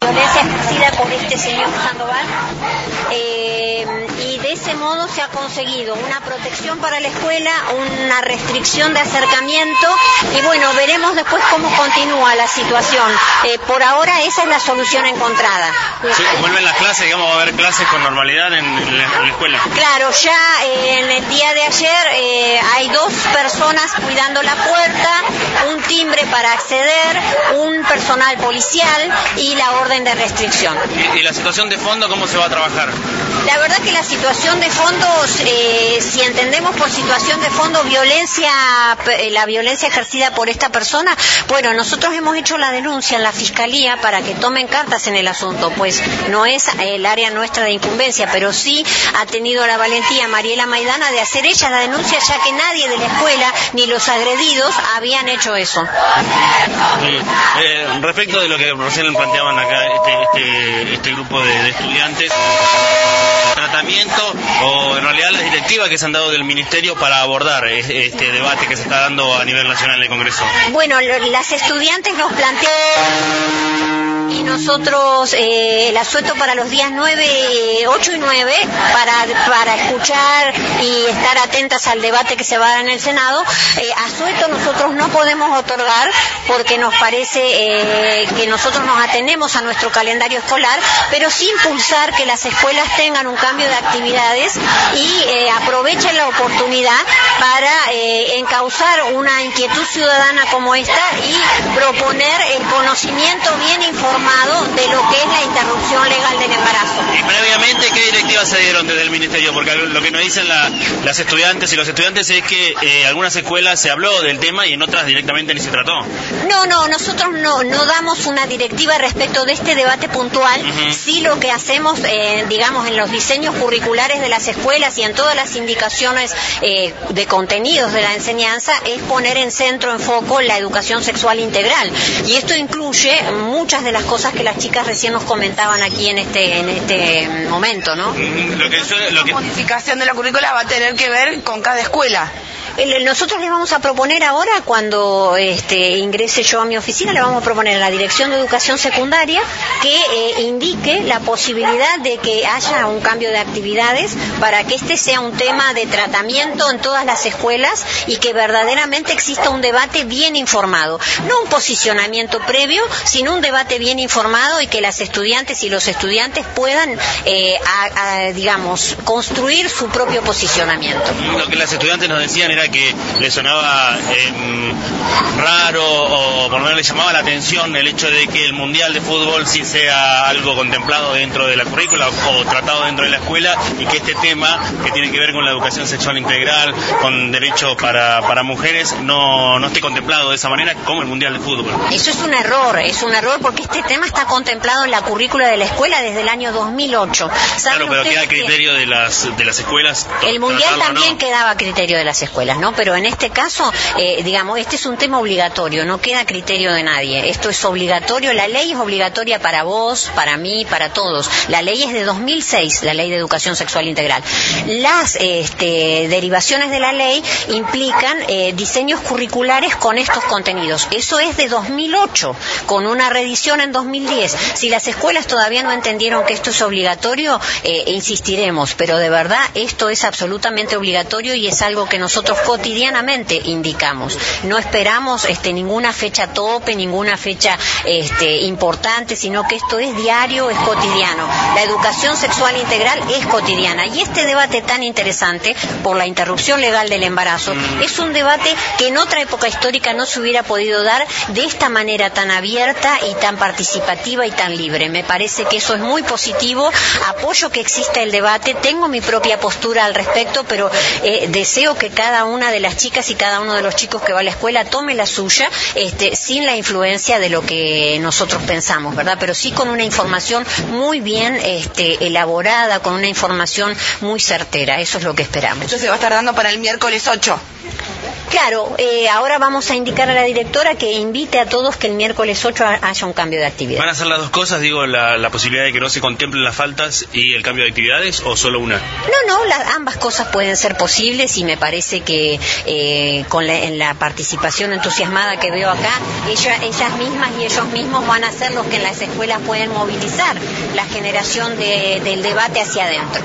violencia ejercida por este señor Sandoval eh, y de ese modo se ha conseguido una protección para la escuela, una restricción de acercamiento y bueno, veremos después cómo continúa la situación. Eh, por ahora esa es la solución encontrada. Sí, vuelven las clases, digamos, va a haber clases con normalidad en, en la, en la escuela. Claro, ya eh, en el día de ayer eh, hay dos personas cuidando la puerta, un timbre para acceder, un personal policial y la orden de restricción. ¿Y, y la situación de fondo cómo se va a trabajar? La verdad que la situación de fondos, eh, si entendemos por situación de fondo violencia, eh, la violencia ejercida por esta persona, bueno, nosotros hemos hecho la denuncia en la fiscalía para que tomen cartas en el asunto, pues no es el área nuestra de incumbencia, pero sí ha tenido la valentía Mariela Maidana de hacer ella la denuncia, ya que nadie de la escuela ni los agredidos habían hecho eso. Eh, respecto de lo que recién planteaban acá este, este, este grupo de estudiantes, tratamiento o en realidad las directivas que se han dado del ministerio para abordar es- este debate que se está dando a nivel nacional en el Congreso. Bueno, las estudiantes nos plantean y nosotros eh, el asueto para los días 9, 8 y 9 para, para escuchar y estar atentas al debate que se va a dar en el Senado. Eh, asueto nosotros no podemos otorgar porque nos parece eh, que nosotros nos atenemos a nuestro calendario escolar, pero sí impulsar que las escuelas tengan un cambio de actividades y eh, aprovechen la oportunidad para eh, encauzar una inquietud ciudadana como esta y proponer el conocimiento bien informado de lo que es la interrupción legal del embarazo. Y previamente, ¿qué directivas se dieron desde el ministerio? Porque lo que nos dicen la- las estudiantes y los estudiantes es que eh, algunas escuelas se habló del tema y en otras directamente ni se trató. No, no, nosotros no, no damos una directiva respecto de este debate puntual. Sí lo que hacemos, eh, digamos, en los diseños curriculares de las escuelas y en todas las indicaciones eh, de contenidos de la enseñanza es poner en centro, en foco, la educación sexual integral. Y esto incluye muchas de las cosas que las chicas recién nos comentaban aquí en este, en este momento, ¿no? Mm, Lo que, yo- lo que- La modificación de la currícula va a tener que ver con cada escuela. Nosotros les vamos a proponer ahora, cuando este, ingrese yo a mi oficina, le vamos a proponer a la Dirección de Educación Secundaria que eh, indique la posibilidad de que haya un cambio de actividades para que este sea un tema de tratamiento en todas las escuelas y que verdaderamente exista un debate bien informado. No un posicionamiento previo, sino un debate bien informado y que las estudiantes y los estudiantes puedan, eh, digamos, construir su propio posicionamiento. Lo que las estudiantes nos decían era que les sonaba em, raro o por lo menos les llamaba la atención el hecho de que el Mundial de Fútbol sí sea algo contemplado dentro de la currícula o tratado dentro de la escuela y que este tema que tiene que ver con la educación sexual integral, con derechos para, para mujeres, no, no esté contemplado de esa manera como el Mundial de Fútbol. Eso es un error, es un error porque este tema está contemplado en la currícula de la escuela desde el año 2008. ¿Saben Claro, pero queda a que criterio de las, de las escuelas. El mundial también no. quedaba a criterio de las escuelas, ¿no? Pero en este caso, eh, digamos, este es un tema obligatorio, no queda a criterio de nadie. Esto es obligatorio, la ley es obligatoria para vos, para mí, para todos. La ley es de 2006, la ley de educación sexual integral. Las este, derivaciones de la ley implican eh, diseños curriculares con estos contenidos. Eso es de 2008, con una reedición en 2010. Si las escuelas todavía no entendieron que esto es obligatorio, eh, insistiremos, pero de verdad esto es absolutamente obligatorio y es algo que nosotros cotidianamente indicamos. No esperamos este, ninguna fecha tope, ninguna fecha este, importante, sino que esto es diario, es cotidiano. La educación sexual integral es cotidiana y este debate tan interesante por la interrupción legal del embarazo es un debate que en otra época histórica no se hubiera podido dar de esta manera tan abierta y tan participativa y tan libre. Me parece que eso es muy positivo. Apoyo que exista el debate. Tengo mi propia postura al respecto, pero eh, deseo que cada una de las chicas y cada uno de los chicos que va a la escuela tome la suya, este, sin la influencia de lo que nosotros pensamos, ¿verdad? Pero sí con una información muy bien este, elaborada, con una información muy certera. Eso es lo que esperamos. Esto se va a estar dando para el miércoles 8. Claro, eh, ahora vamos a indicar a la directora que invite a todos que el miércoles 8 haya un cambio de actividad. ¿Van a hacer las dos cosas, digo, la, posibilidad de que no se contemplen las faltas y el cambio de actividades o solo una? No, no, ambas cosas pueden ser posibles y me parece que eh, con la, en la participación entusiasmada que veo acá, ellas mismas y ellos mismos van a ser los que en las escuelas pueden movilizar la generación del debate hacia adentro.